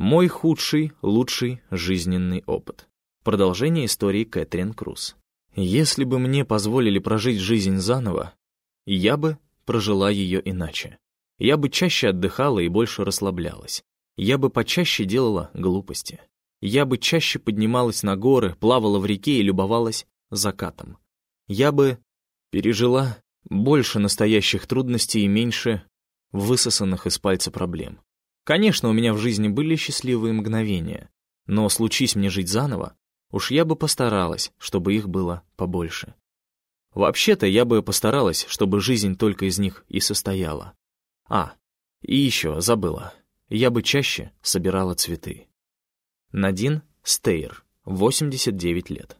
Мой худший, лучший жизненный опыт. Продолжение истории Кэтрин Круз. Если бы мне позволили прожить жизнь заново, я бы прожила ее иначе. Я бы чаще отдыхала и больше расслаблялась. Я бы почаще делала глупости. Я бы чаще поднималась на горы, плавала в реке и любовалась закатом. Я бы пережила больше настоящих трудностей и меньше высосанных из пальца проблем. Конечно, у меня в жизни были счастливые мгновения, но случись мне жить заново, уж я бы постаралась, чтобы их было побольше. Вообще-то я бы постаралась, чтобы жизнь только из них и состояла. А, и еще забыла. Я бы чаще собирала цветы. Надин Стейр, 89 лет.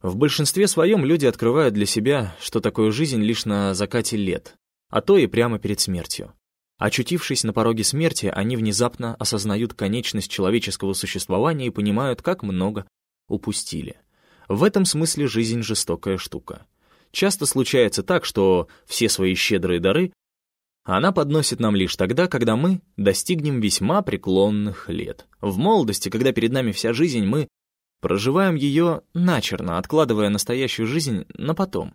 В большинстве своем люди открывают для себя, что такое жизнь лишь на закате лет, а то и прямо перед смертью. Очутившись на пороге смерти, они внезапно осознают конечность человеческого существования и понимают, как много упустили. В этом смысле жизнь жестокая штука. Часто случается так, что все свои щедрые дары она подносит нам лишь тогда, когда мы достигнем весьма преклонных лет. В молодости, когда перед нами вся жизнь, мы проживаем ее начерно, откладывая настоящую жизнь на потом.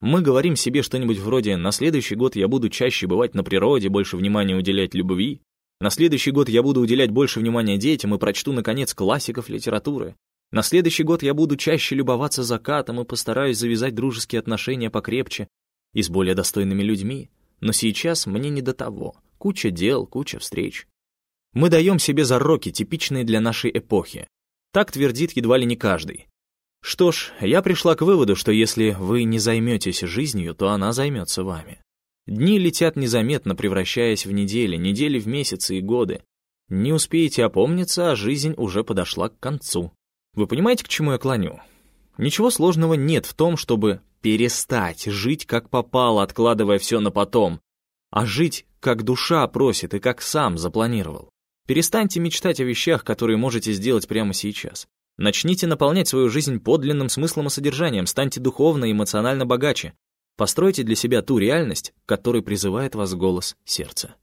Мы говорим себе что-нибудь вроде «на следующий год я буду чаще бывать на природе, больше внимания уделять любви», «на следующий год я буду уделять больше внимания детям и прочту, наконец, классиков литературы», «на следующий год я буду чаще любоваться закатом и постараюсь завязать дружеские отношения покрепче и с более достойными людьми», но сейчас мне не до того. Куча дел, куча встреч. Мы даем себе зароки, типичные для нашей эпохи. Так твердит едва ли не каждый. Что ж, я пришла к выводу, что если вы не займетесь жизнью, то она займется вами. Дни летят незаметно, превращаясь в недели, недели в месяцы и годы. Не успеете опомниться, а жизнь уже подошла к концу. Вы понимаете, к чему я клоню? Ничего сложного нет в том, чтобы перестать жить как попало, откладывая все на потом, а жить как душа просит и как сам запланировал. Перестаньте мечтать о вещах, которые можете сделать прямо сейчас. Начните наполнять свою жизнь подлинным смыслом и содержанием, станьте духовно и эмоционально богаче. Постройте для себя ту реальность, которой призывает вас голос сердца.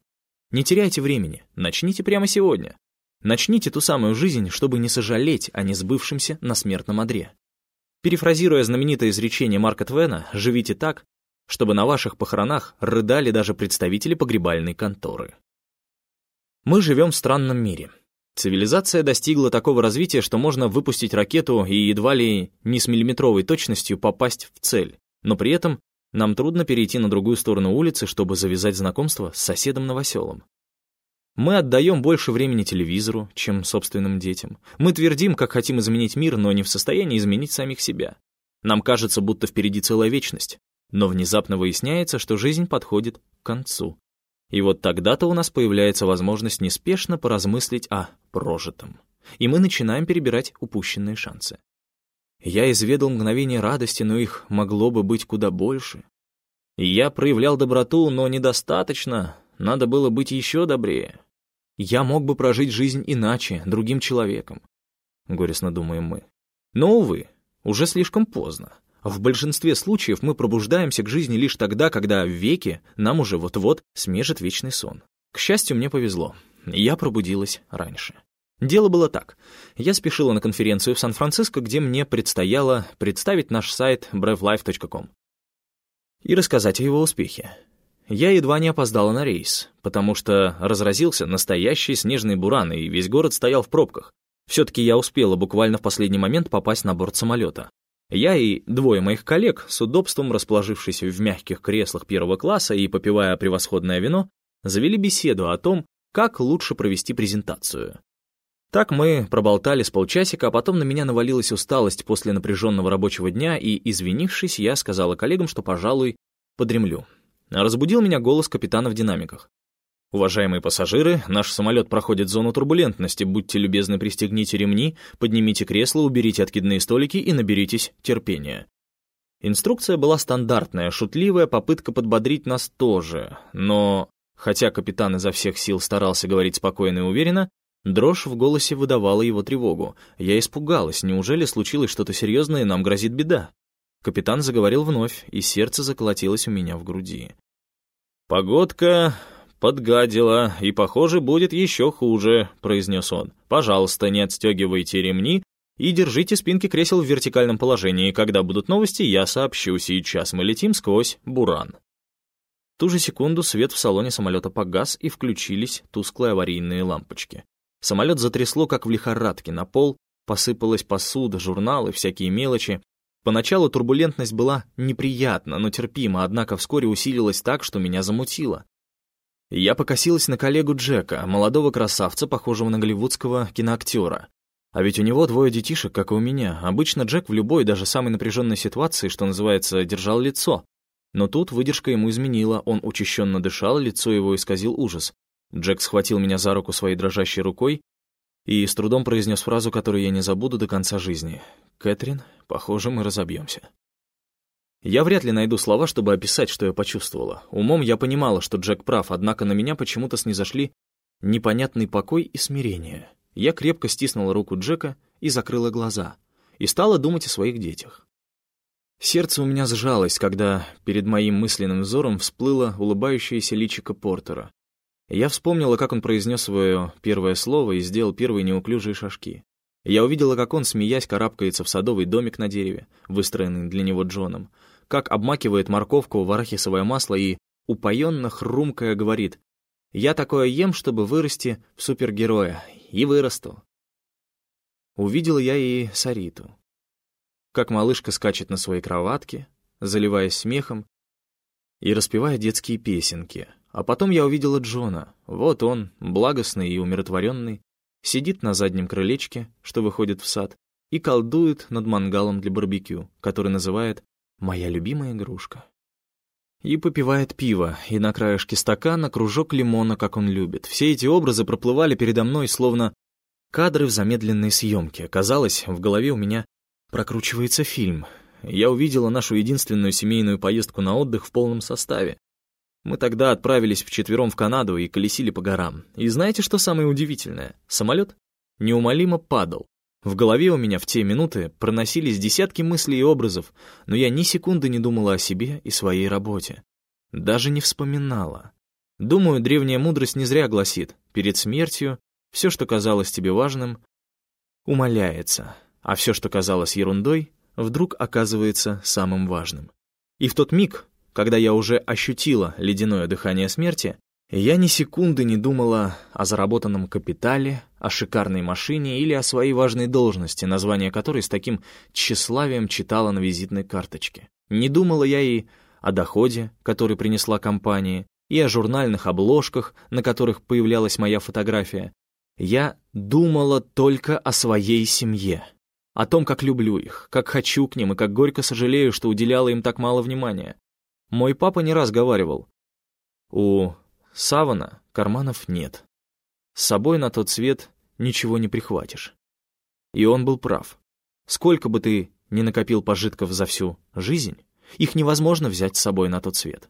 Не теряйте времени, начните прямо сегодня. Начните ту самую жизнь, чтобы не сожалеть о несбывшемся на смертном одре. Перефразируя знаменитое изречение Марка Твена «Живите так, чтобы на ваших похоронах рыдали даже представители погребальной конторы». Мы живем в странном мире. Цивилизация достигла такого развития, что можно выпустить ракету и едва ли не с миллиметровой точностью попасть в цель, но при этом нам трудно перейти на другую сторону улицы, чтобы завязать знакомство с соседом-новоселом. Мы отдаем больше времени телевизору, чем собственным детям. Мы твердим, как хотим изменить мир, но не в состоянии изменить самих себя. Нам кажется, будто впереди целая вечность. Но внезапно выясняется, что жизнь подходит к концу. И вот тогда-то у нас появляется возможность неспешно поразмыслить о прожитом. И мы начинаем перебирать упущенные шансы. Я изведал мгновение радости, но их могло бы быть куда больше. Я проявлял доброту, но недостаточно, надо было быть еще добрее. Я мог бы прожить жизнь иначе, другим человеком. Горестно думаем мы. Но, увы, уже слишком поздно. В большинстве случаев мы пробуждаемся к жизни лишь тогда, когда в веке нам уже вот-вот смежет вечный сон. К счастью, мне повезло. Я пробудилась раньше. Дело было так. Я спешила на конференцию в Сан-Франциско, где мне предстояло представить наш сайт brevlife.com и рассказать о его успехе. Я едва не опоздала на рейс, потому что разразился настоящий снежный буран, и весь город стоял в пробках. Все-таки я успела буквально в последний момент попасть на борт самолета. Я и двое моих коллег, с удобством расположившись в мягких креслах первого класса и попивая превосходное вино, завели беседу о том, как лучше провести презентацию. Так мы проболтали с полчасика, а потом на меня навалилась усталость после напряженного рабочего дня, и, извинившись, я сказала коллегам, что, пожалуй, подремлю. Разбудил меня голос капитана в динамиках. «Уважаемые пассажиры, наш самолет проходит зону турбулентности. Будьте любезны, пристегните ремни, поднимите кресло, уберите откидные столики и наберитесь терпения». Инструкция была стандартная, шутливая попытка подбодрить нас тоже, но, хотя капитан изо всех сил старался говорить спокойно и уверенно, дрожь в голосе выдавала его тревогу. Я испугалась, неужели случилось что-то серьезное и нам грозит беда? Капитан заговорил вновь, и сердце заколотилось у меня в груди. «Погодка подгадила, и, похоже, будет еще хуже», — произнес он. «Пожалуйста, не отстегивайте ремни и держите спинки кресел в вертикальном положении. Когда будут новости, я сообщу. Сейчас мы летим сквозь Буран». В ту же секунду свет в салоне самолета погас, и включились тусклые аварийные лампочки. Самолет затрясло, как в лихорадке, на пол посыпалась посуда, журналы, всякие мелочи. Поначалу турбулентность была неприятна, но терпима, однако вскоре усилилась так, что меня замутило. Я покосилась на коллегу Джека, молодого красавца, похожего на голливудского киноактера. А ведь у него двое детишек, как и у меня. Обычно Джек в любой, даже самой напряженной ситуации, что называется, держал лицо. Но тут выдержка ему изменила, он учащенно дышал, лицо его исказил ужас. Джек схватил меня за руку своей дрожащей рукой и с трудом произнес фразу, которую я не забуду до конца жизни. «Кэтрин, похоже, мы разобьемся». Я вряд ли найду слова, чтобы описать, что я почувствовала. Умом я понимала, что Джек прав, однако на меня почему-то снизошли непонятный покой и смирение. Я крепко стиснула руку Джека и закрыла глаза. И стала думать о своих детях. Сердце у меня сжалось, когда перед моим мысленным взором всплыло улыбающееся личико Портера. Я вспомнила, как он произнес свое первое слово и сделал первые неуклюжие шажки. Я увидела, как он, смеясь, карабкается в садовый домик на дереве, выстроенный для него Джоном, как обмакивает морковку в арахисовое масло и, упоенно хрумкая, говорит «Я такое ем, чтобы вырасти в супергероя, и вырасту». Увидела я и Сариту как малышка скачет на своей кроватке, заливаясь смехом и распевая детские песенки. А потом я увидела Джона. Вот он, благостный и умиротворенный, сидит на заднем крылечке, что выходит в сад, и колдует над мангалом для барбекю, который называет «моя любимая игрушка». И попивает пиво, и на краешке стакана кружок лимона, как он любит. Все эти образы проплывали передо мной, словно кадры в замедленной съемке. Казалось, в голове у меня Прокручивается фильм. Я увидела нашу единственную семейную поездку на отдых в полном составе. Мы тогда отправились вчетвером в Канаду и колесили по горам. И знаете, что самое удивительное? Самолет неумолимо падал. В голове у меня в те минуты проносились десятки мыслей и образов, но я ни секунды не думала о себе и своей работе. Даже не вспоминала. Думаю, древняя мудрость не зря гласит, перед смертью все, что казалось тебе важным, умаляется а все, что казалось ерундой, вдруг оказывается самым важным. И в тот миг, когда я уже ощутила ледяное дыхание смерти, я ни секунды не думала о заработанном капитале, о шикарной машине или о своей важной должности, название которой с таким тщеславием читала на визитной карточке. Не думала я и о доходе, который принесла компания, и о журнальных обложках, на которых появлялась моя фотография. Я думала только о своей семье о том, как люблю их, как хочу к ним и как горько сожалею, что уделяла им так мало внимания. Мой папа не раз говаривал, у савана карманов нет. С собой на тот свет ничего не прихватишь. И он был прав. Сколько бы ты ни накопил пожитков за всю жизнь, их невозможно взять с собой на тот свет.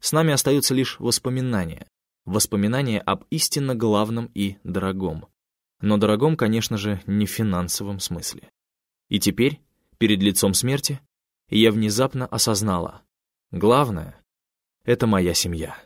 С нами остаются лишь воспоминания. Воспоминания об истинно главном и дорогом. Но дорогом, конечно же, не в финансовом смысле. И теперь, перед лицом смерти, я внезапно осознала. Главное — это моя семья.